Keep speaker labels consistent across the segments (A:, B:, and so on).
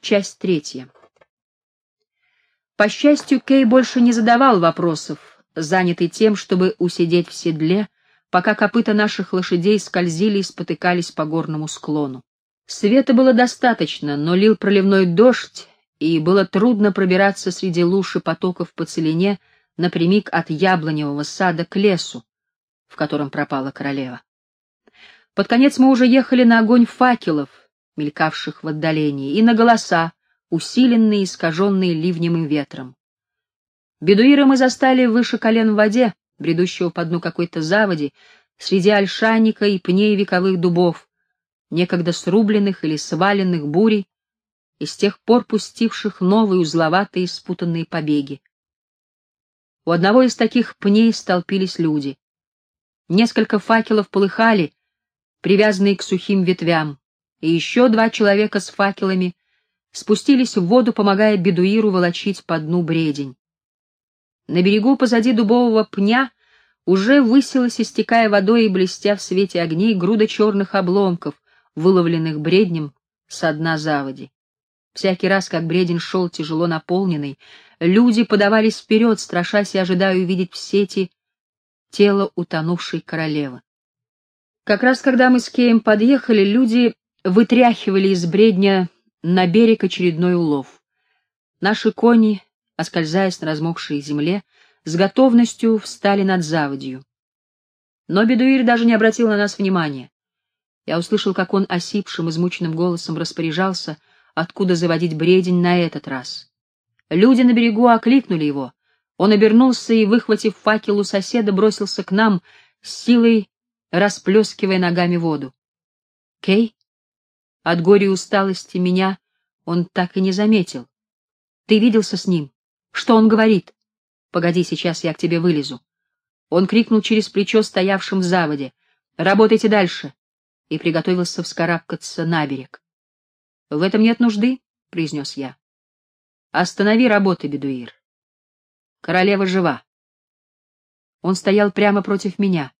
A: Часть третья. По счастью, Кей больше не задавал вопросов, занятый тем, чтобы усидеть в седле, пока копыта наших лошадей скользили и спотыкались по горному склону. Света было достаточно, но лил проливной дождь, и было трудно пробираться среди луж и потоков по целине напрямик от яблоневого сада к лесу, в котором пропала королева. Под конец мы уже ехали на огонь факелов, мелькавших в отдалении, и на голоса, усиленные, искаженные ливнем и ветром. Бедуира мы застали выше колен в воде, бредущего по дну какой-то заводи, среди ольшаника и пней вековых дубов, некогда срубленных или сваленных бурей, и с тех пор пустивших новые узловатые спутанные побеги. У одного из таких пней столпились люди. Несколько факелов полыхали, привязанные к сухим ветвям, и еще два человека с факелами спустились в воду, помогая бедуиру волочить по дну бредень. На берегу позади дубового пня уже высилась, истекая водой и блестя в свете огней, груда черных обломков, выловленных бреднем со дна заводи. Всякий раз, как бредень шел тяжело наполненный, люди подавались вперед, страшась и ожидая увидеть в сети тело утонувшей королевы. Как раз когда мы с Кеем подъехали, люди вытряхивали из бредня на берег очередной улов. Наши кони, оскользаясь на размокшей земле, с готовностью встали над заводью. Но Бедуир даже не обратил на нас внимания. Я услышал, как он осипшим, измученным голосом распоряжался, откуда заводить бредень на этот раз. Люди на берегу окликнули его. Он обернулся и, выхватив факел у соседа, бросился к нам, с силой расплескивая ногами воду. «Кей?» От горя и усталости меня он так и не заметил. Ты виделся с ним? Что он говорит? Погоди, сейчас я к тебе вылезу. Он крикнул через плечо стоявшим в заводе. Работайте дальше. И приготовился вскарабкаться на берег. В этом нет нужды, произнес я. Останови работы, бедуир. Королева жива. Он стоял прямо против меня.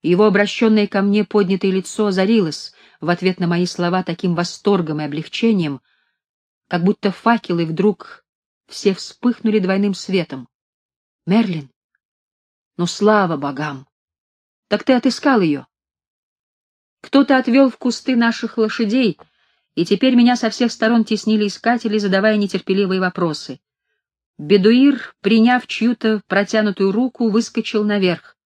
A: Его обращенное ко мне поднятое лицо озарилось в ответ на мои слова таким восторгом и облегчением, как будто факелы вдруг все вспыхнули двойным светом. Мерлин? Ну, слава богам! Так ты отыскал ее? Кто-то отвел в кусты наших лошадей, и теперь меня со всех сторон теснили искатели, задавая нетерпеливые вопросы. Бедуир, приняв чью-то протянутую руку, выскочил наверх.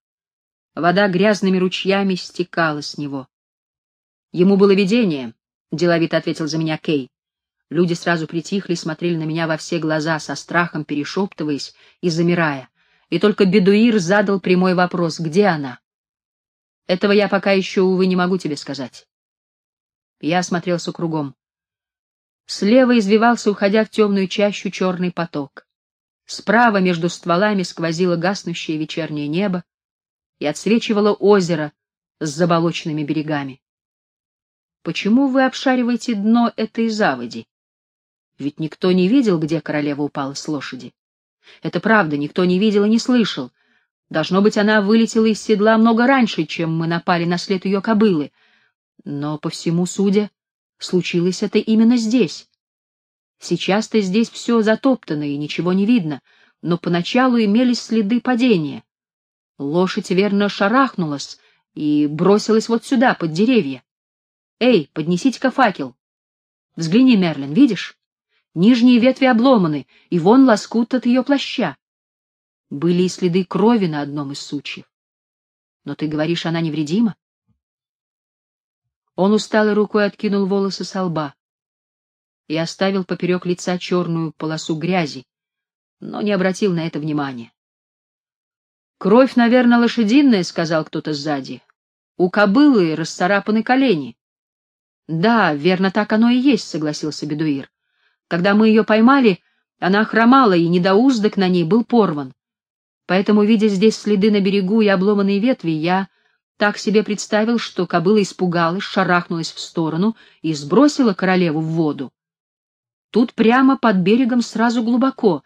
A: Вода грязными ручьями стекала с него. Ему было видение, — деловито ответил за меня Кей. Люди сразу притихли, смотрели на меня во все глаза, со страхом перешептываясь и замирая. И только Бедуир задал прямой вопрос, где она? Этого я пока еще, увы, не могу тебе сказать. Я осмотрелся кругом. Слева извивался, уходя в темную чащу, черный поток. Справа между стволами сквозило гаснущее вечернее небо, и отсвечивало озеро с заболоченными берегами. Почему вы обшариваете дно этой заводи? Ведь никто не видел, где королева упала с лошади. Это правда, никто не видел и не слышал. Должно быть, она вылетела из седла много раньше, чем мы напали на след ее кобылы. Но, по всему судя, случилось это именно здесь. Сейчас-то здесь все затоптано и ничего не видно, но поначалу имелись следы падения. Лошадь верно шарахнулась и бросилась вот сюда, под деревья. Эй, поднесите-ка факел. Взгляни, Мерлин, видишь? Нижние ветви обломаны, и вон лоскут от ее плаща. Были и следы крови на одном из сучьев. Но ты говоришь, она невредима? Он усталой рукой откинул волосы со лба и оставил поперек лица черную полосу грязи, но не обратил на это внимания. Кровь, наверное, лошадиная, сказал кто-то сзади. У кобылы расцарапаны колени. Да, верно, так оно и есть, согласился Бедуир. Когда мы ее поймали, она хромала, и недоуздок на ней был порван. Поэтому, видя здесь следы на берегу и обломанные ветви, я так себе представил, что кобыла испугалась, шарахнулась в сторону и сбросила королеву в воду. Тут прямо под берегом сразу глубоко,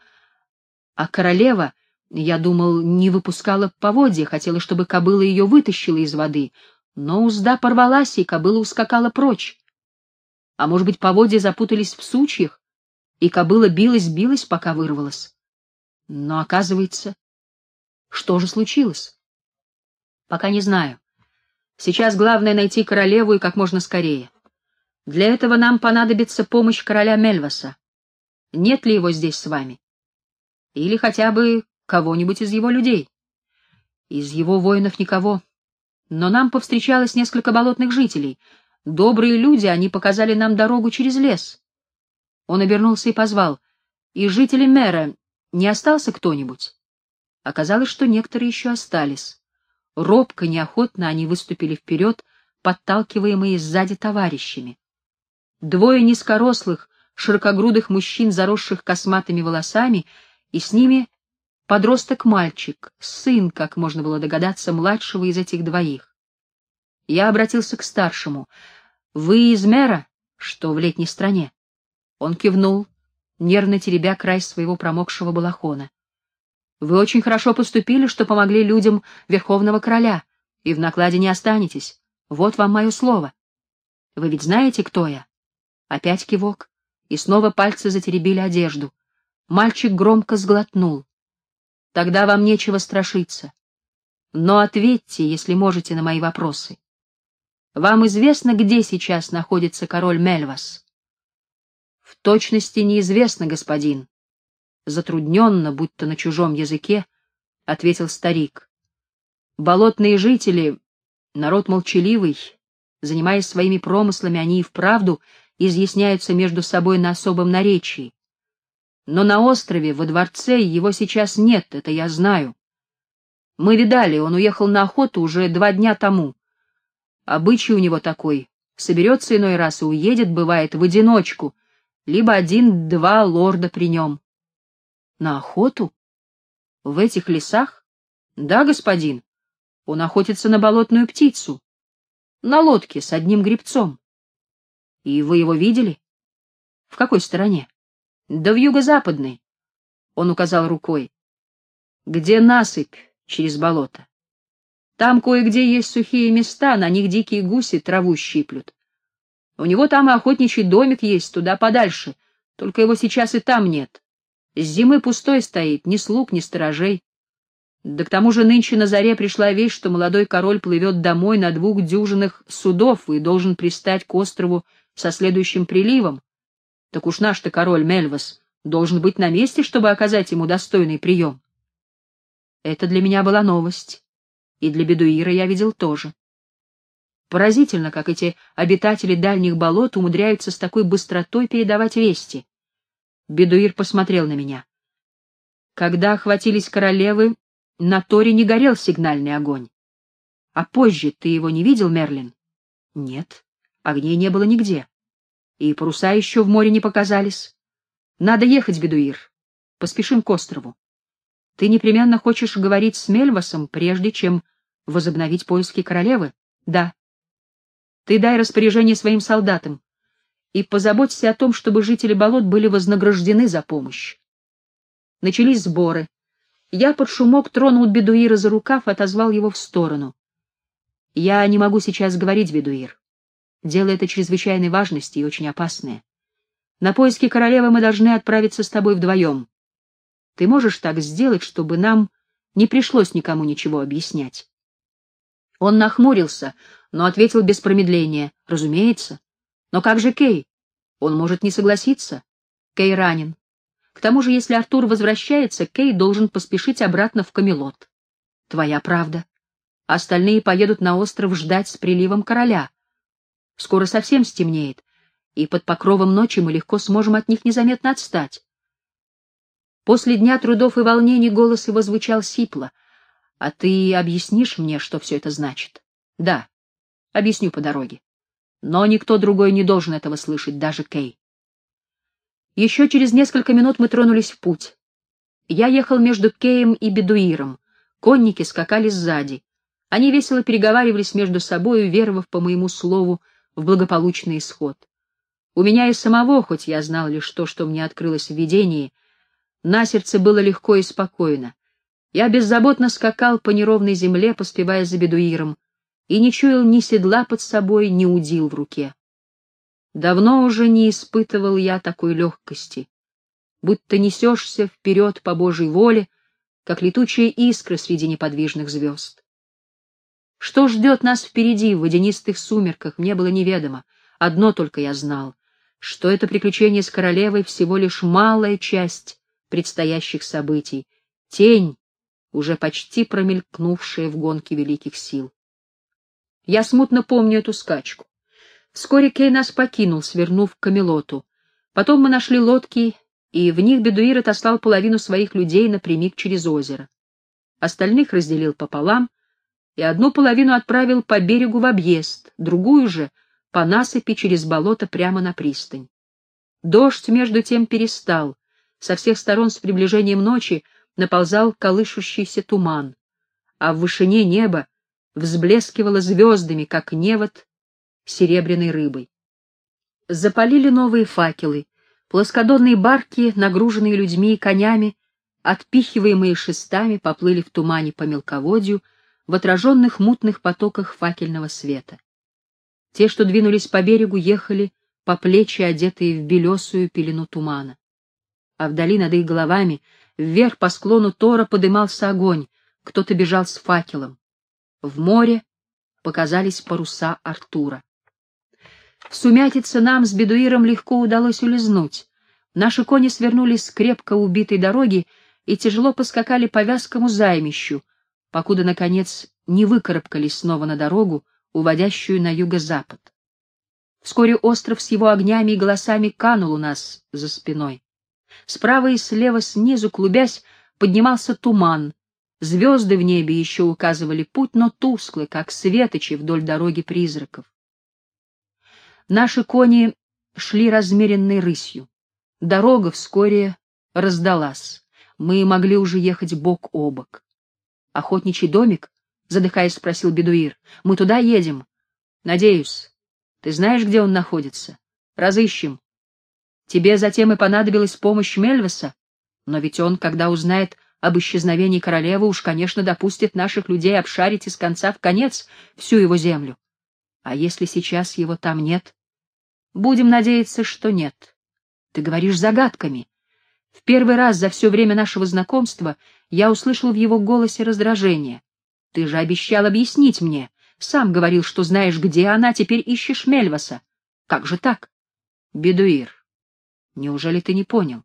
A: а королева я думал, не выпускала поводья, хотела, чтобы кобыла ее вытащила из воды, но узда порвалась, и кобыла ускакала прочь. А может быть, поводья запутались в сучьях, и кобыла билась-билась, пока вырвалась. Но, оказывается, что же случилось? Пока не знаю. Сейчас главное найти королеву и как можно скорее. Для этого нам понадобится помощь короля Мельваса. Нет ли его здесь с вами? Или хотя бы кого-нибудь из его людей? Из его воинов никого. Но нам повстречалось несколько болотных жителей. Добрые люди, они показали нам дорогу через лес. Он обернулся и позвал. «Из жителей мэра не остался кто-нибудь?» Оказалось, что некоторые еще остались. Робко, неохотно они выступили вперед, подталкиваемые сзади товарищами. Двое низкорослых, широкогрудых мужчин, заросших косматыми волосами, и с ними подросток-мальчик, сын, как можно было догадаться, младшего из этих двоих. Я обратился к старшему. «Вы из мэра, что в летней стране?» Он кивнул, нервно теребя край своего промокшего балахона. «Вы очень хорошо поступили, что помогли людям Верховного Короля, и в накладе не останетесь. Вот вам мое слово. Вы ведь знаете, кто я?» Опять кивок, и снова пальцы затеребили одежду. Мальчик громко сглотнул. «Тогда вам нечего страшиться. Но ответьте, если можете, на мои вопросы. Вам известно, где сейчас находится король Мельвас?» В точности неизвестно, господин. Затрудненно, будто на чужом языке, ответил старик. Болотные жители, народ молчаливый, занимаясь своими промыслами, они и вправду изъясняются между собой на особом наречии. Но на острове, во дворце, его сейчас нет, это я знаю. Мы видали, он уехал на охоту уже два дня тому. Обычай у него такой. Соберется иной раз и уедет, бывает, в одиночку — либо один-два лорда при нем. На охоту? В этих лесах? Да, господин. Он охотится на болотную птицу. На лодке с одним гребцом. И вы его видели? В какой стороне? Да в юго-западной. Он указал рукой. Где насыпь через болото? Там кое-где есть сухие места, на них дикие гуси траву щиплют. У него там и охотничий домик есть, туда подальше, только его сейчас и там нет. С зимы пустой стоит, ни слуг, ни сторожей. Да к тому же нынче на заре пришла весть, что молодой король плывет домой на двух дюжинах судов и должен пристать к острову со следующим приливом. Так уж наш-то король Мельвас должен быть на месте, чтобы оказать ему достойный прием. Это для меня была новость, и для Бедуира я видел тоже. Поразительно, как эти обитатели дальних болот умудряются с такой быстротой передавать вести. Бедуир посмотрел на меня. Когда охватились королевы, на Торе не горел сигнальный огонь. А позже ты его не видел, Мерлин? Нет, огней не было нигде. И паруса еще в море не показались. Надо ехать, Бедуир. Поспешим к острову. Ты непременно хочешь говорить с Мельвасом, прежде чем возобновить поиски королевы? Да. Ты дай распоряжение своим солдатам и позаботься о том, чтобы жители болот были вознаграждены за помощь. Начались сборы. Я под шумок тронул Бедуира за рукав и отозвал его в сторону. Я не могу сейчас говорить, Бедуир. Дело это чрезвычайной важности и очень опасное. На поиски королевы мы должны отправиться с тобой вдвоем. Ты можешь так сделать, чтобы нам не пришлось никому ничего объяснять. Он нахмурился, но ответил без промедления. Разумеется. Но как же Кей? Он может не согласиться. Кей ранен. К тому же, если Артур возвращается, Кей должен поспешить обратно в Камелот. Твоя правда. Остальные поедут на остров ждать с приливом короля. Скоро совсем стемнеет, и под покровом ночи мы легко сможем от них незаметно отстать. После дня трудов и волнений голос его звучал сипло. «А ты объяснишь мне, что все это значит?» «Да. Объясню по дороге. Но никто другой не должен этого слышать, даже Кей. Еще через несколько минут мы тронулись в путь. Я ехал между Кеем и Бедуиром. Конники скакали сзади. Они весело переговаривались между собой, веровав по моему слову в благополучный исход. У меня и самого, хоть я знал лишь то, что мне открылось в видении, на сердце было легко и спокойно. Я беззаботно скакал по неровной земле, поспевая за бедуиром, и не чуял ни седла под собой, ни удил в руке. Давно уже не испытывал я такой легкости, будто несешься вперед по Божьей воле, как летучая искра среди неподвижных звезд. Что ждет нас впереди в водянистых сумерках, мне было неведомо. Одно только я знал, что это приключение с королевой всего лишь малая часть предстоящих событий, тень, уже почти промелькнувшая в гонке великих сил. Я смутно помню эту скачку. Вскоре Кей нас покинул, свернув к Камелоту. Потом мы нашли лодки, и в них Бедуир отослал половину своих людей напрямик через озеро. Остальных разделил пополам, и одну половину отправил по берегу в объезд, другую же — по насыпи через болото прямо на пристань. Дождь между тем перестал, со всех сторон с приближением ночи наползал колышущийся туман, а в вышине неба взблескивало звездами, как невод серебряной рыбой. Запалили новые факелы, плоскодонные барки, нагруженные людьми и конями, отпихиваемые шестами, поплыли в тумане по мелководью, в отраженных мутных потоках факельного света. Те, что двинулись по берегу, ехали по плечи, одетые в белесую пелену тумана. А вдали над их головами, вверх по склону Тора подымался огонь, кто-то бежал с факелом. В море показались паруса Артура. В сумятице нам с бедуиром легко удалось улизнуть. Наши кони свернули с крепко убитой дороги и тяжело поскакали по вязкому займищу, покуда, наконец, не выкарабкались снова на дорогу, уводящую на юго-запад. Вскоре остров с его огнями и голосами канул у нас за спиной. Справа и слева снизу, клубясь, поднимался туман. Звезды в небе еще указывали путь, но тусклый, как светочи вдоль дороги призраков. Наши кони шли размеренной рысью. Дорога вскоре раздалась. Мы могли уже ехать бок о бок. Охотничий домик — задыхаясь, спросил бедуир. — Мы туда едем. — Надеюсь. Ты знаешь, где он находится? Разыщем. Тебе затем и понадобилась помощь Мельвеса, но ведь он, когда узнает об исчезновении королевы, уж, конечно, допустит наших людей обшарить из конца в конец всю его землю. А если сейчас его там нет? Будем надеяться, что нет. Ты говоришь загадками. В первый раз за все время нашего знакомства я услышал в его голосе раздражение. Ты же обещал объяснить мне. Сам говорил, что знаешь, где она, теперь ищешь Мельваса. Как же так? Бедуир, неужели ты не понял?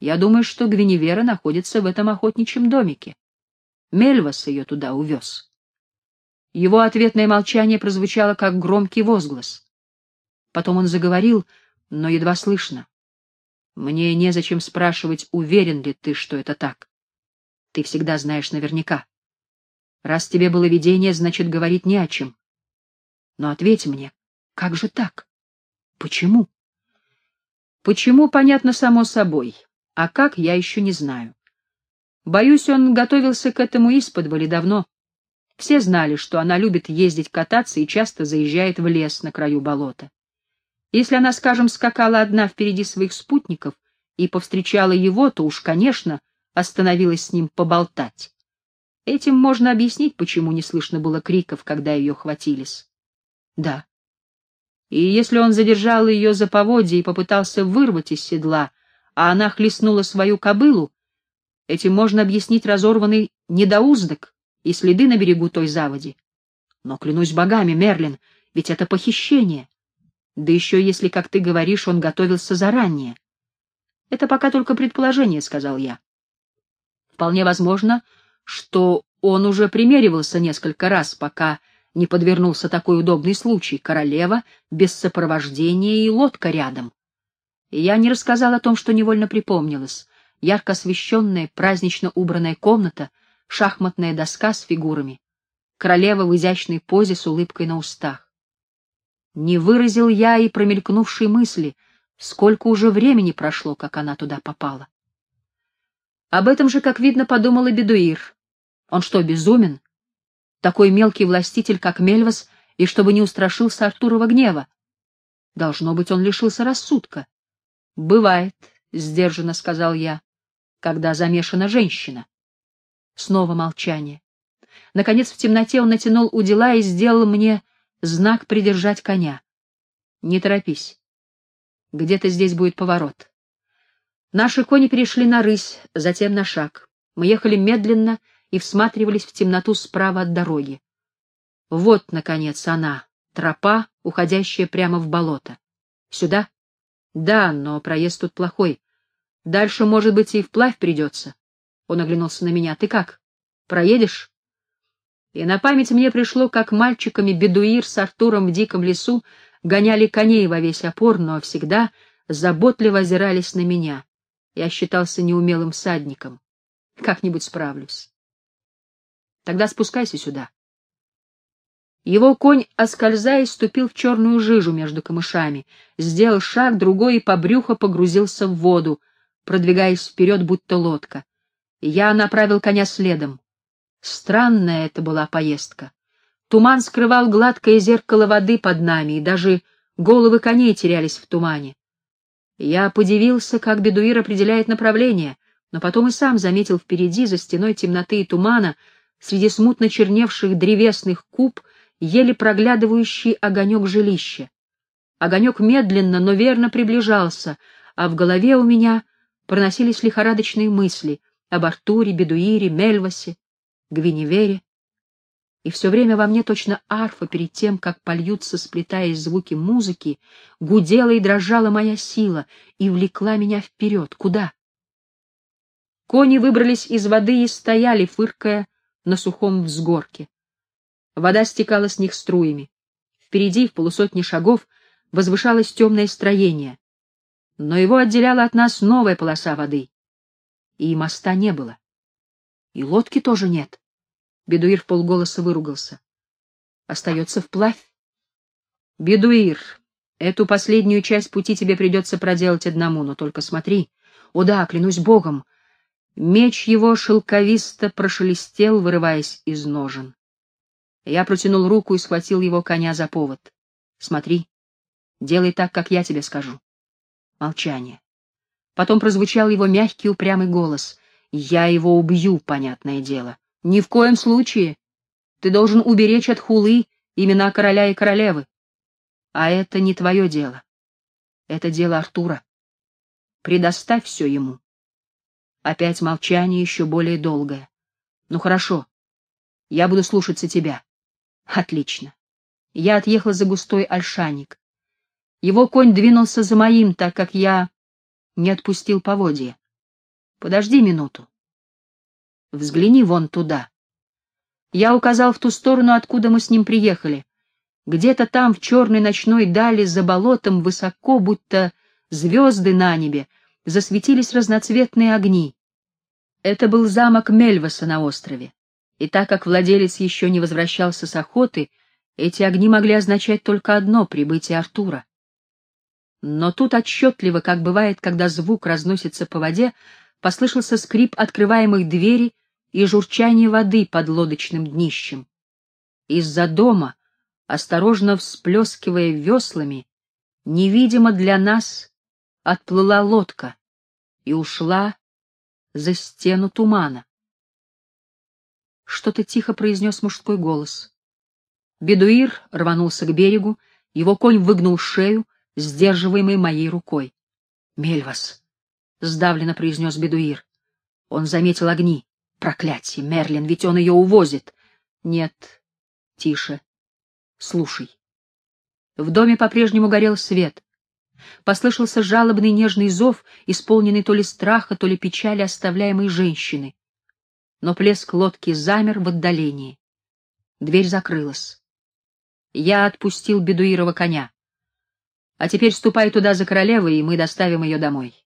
A: Я думаю, что Гвиневера находится в этом охотничьем домике. Мельвас ее туда увез. Его ответное молчание прозвучало, как громкий возглас. Потом он заговорил, но едва слышно. Мне незачем спрашивать, уверен ли ты, что это так. Ты всегда знаешь наверняка. Раз тебе было видение, значит, говорить не о чем. Но ответь мне, как же так? Почему? Почему, понятно само собой, а как, я еще не знаю. Боюсь, он готовился к этому исподволи давно. Все знали, что она любит ездить кататься и часто заезжает в лес на краю болота. Если она, скажем, скакала одна впереди своих спутников и повстречала его, то уж, конечно, остановилась с ним поболтать. Этим можно объяснить, почему не слышно было криков, когда ее хватились. Да. И если он задержал ее за поводья и попытался вырвать из седла, а она хлестнула свою кобылу, этим можно объяснить разорванный недоуздок и следы на берегу той заводи. Но, клянусь богами, Мерлин, ведь это похищение. Да еще если, как ты говоришь, он готовился заранее. Это пока только предположение, — сказал я. Вполне возможно, что он уже примеривался несколько раз, пока не подвернулся такой удобный случай — королева без сопровождения и лодка рядом. Я не рассказал о том, что невольно припомнилось. Ярко освещенная, празднично убранная комната, шахматная доска с фигурами, королева в изящной позе с улыбкой на устах. Не выразил я и промелькнувшей мысли, сколько уже времени прошло, как она туда попала. Об этом же, как видно, подумал и Бедуир. Он что, безумен? Такой мелкий властитель, как Мельвас, и чтобы не устрашился Артурова гнева. Должно быть, он лишился рассудка. — Бывает, — сдержанно сказал я, — когда замешана женщина. Снова молчание. Наконец в темноте он натянул удила и сделал мне знак придержать коня. — Не торопись. Где-то здесь будет поворот. Наши кони перешли на рысь, затем на шаг. Мы ехали медленно и всматривались в темноту справа от дороги. Вот, наконец, она, тропа, уходящая прямо в болото. Сюда? Да, но проезд тут плохой. Дальше, может быть, и вплавь придется. Он оглянулся на меня. Ты как? Проедешь? И на память мне пришло, как мальчиками Бедуир с Артуром в диком лесу гоняли коней во весь опор, но всегда заботливо озирались на меня. Я считался неумелым всадником. Как-нибудь справлюсь. Тогда спускайся сюда. Его конь, оскользаясь, ступил в черную жижу между камышами, сделал шаг, другой и по брюхо погрузился в воду, продвигаясь вперед, будто лодка. Я направил коня следом. Странная это была поездка. Туман скрывал гладкое зеркало воды под нами, и даже головы коней терялись в тумане. Я подивился, как бедуир определяет направление, но потом и сам заметил впереди, за стеной темноты и тумана, среди смутно черневших древесных куб, еле проглядывающий огонек жилища. Огонек медленно, но верно приближался, а в голове у меня проносились лихорадочные мысли об Артуре, Бедуире, Мельвасе, Гвиневере. И все время во мне точно арфа перед тем, как польются, сплетаясь звуки музыки, гудела и дрожала моя сила и влекла меня вперед. Куда? Кони выбрались из воды и стояли, фыркая на сухом взгорке. Вода стекала с них струями. Впереди, в полусотни шагов, возвышалось темное строение. Но его отделяла от нас новая полоса воды. И моста не было. И лодки тоже нет. Бедуир в полголоса выругался. Остается вплавь. Бедуир, эту последнюю часть пути тебе придется проделать одному, но только смотри. О да, клянусь богом. Меч его шелковисто прошелестел, вырываясь из ножен. Я протянул руку и схватил его коня за повод. Смотри, делай так, как я тебе скажу. Молчание. Потом прозвучал его мягкий упрямый голос. Я его убью, понятное дело. Ни в коем случае. Ты должен уберечь от хулы имена короля и королевы. А это не твое дело. Это дело Артура. Предоставь все ему. Опять молчание еще более долгое. Ну хорошо, я буду слушаться тебя. Отлично. Я отъехал за густой ольшаник. Его конь двинулся за моим, так как я не отпустил поводья. Подожди минуту. Взгляни вон туда. Я указал в ту сторону, откуда мы с ним приехали. Где-то там, в черной ночной дали, за болотом, высоко, будто звезды на небе, засветились разноцветные огни. Это был замок Мельваса на острове и так как владелец еще не возвращался с охоты, эти огни могли означать только одно — прибытие Артура. Но тут отчетливо, как бывает, когда звук разносится по воде, послышался скрип открываемых дверей и журчание воды под лодочным днищем. Из-за дома, осторожно всплескивая веслами, невидимо для нас отплыла лодка и ушла за стену тумана. Что-то тихо произнес мужской голос. Бедуир рванулся к берегу, его конь выгнул шею, сдерживаемый моей рукой. «Мельвас!» — сдавленно произнес Бедуир. Он заметил огни. «Проклятие, Мерлин, ведь он ее увозит!» «Нет, тише. Слушай». В доме по-прежнему горел свет. Послышался жалобный нежный зов, исполненный то ли страха, то ли печали оставляемой женщины но плеск лодки замер в отдалении. Дверь закрылась. Я отпустил бедуирова коня. А теперь ступай туда за королевой, и мы доставим ее домой.